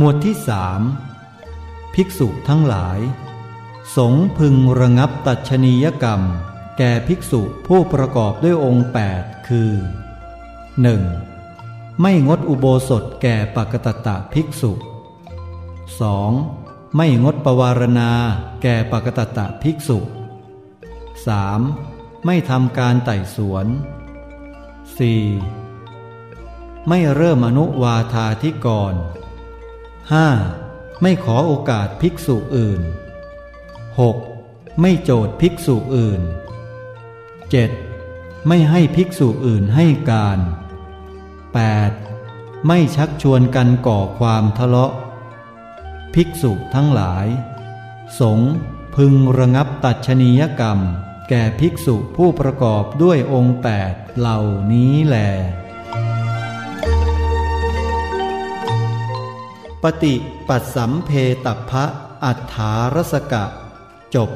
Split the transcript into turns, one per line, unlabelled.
หมวดที่สามภิกษุทั้งหลาย สงพึงระงับตัชนียกรรม แก่ภิกษุผู้ประกอบด้วยองค์ 8 คือ 1. ไม่งดอุโบสถแก่ปกตตะภิกษุ 2. ไม่งดปวารณาแก่ปกตตะภิกษุ 3. ไม่ทำการไต่สวน 4. ไม่เริ่มอนุวาธาธิกร 5. ไม่ขอโอกาสภิกษุอื่น 6. ไม่โจทย์ภิกษุอื่น 7. ไม่ให้ภิกษุอื่นให้การ 8. ไม่ชักชวนกันก่อความทะเลาะ ภิกษุทั้งหลาย สงพึงระงับตัดชนียกรรม แก่ภิกษุผู้ประกอบด้วยองค์แปดเหล่านี้แล ปฏิปัสสัมเพตัพพะอัฏฐารสกะ จบ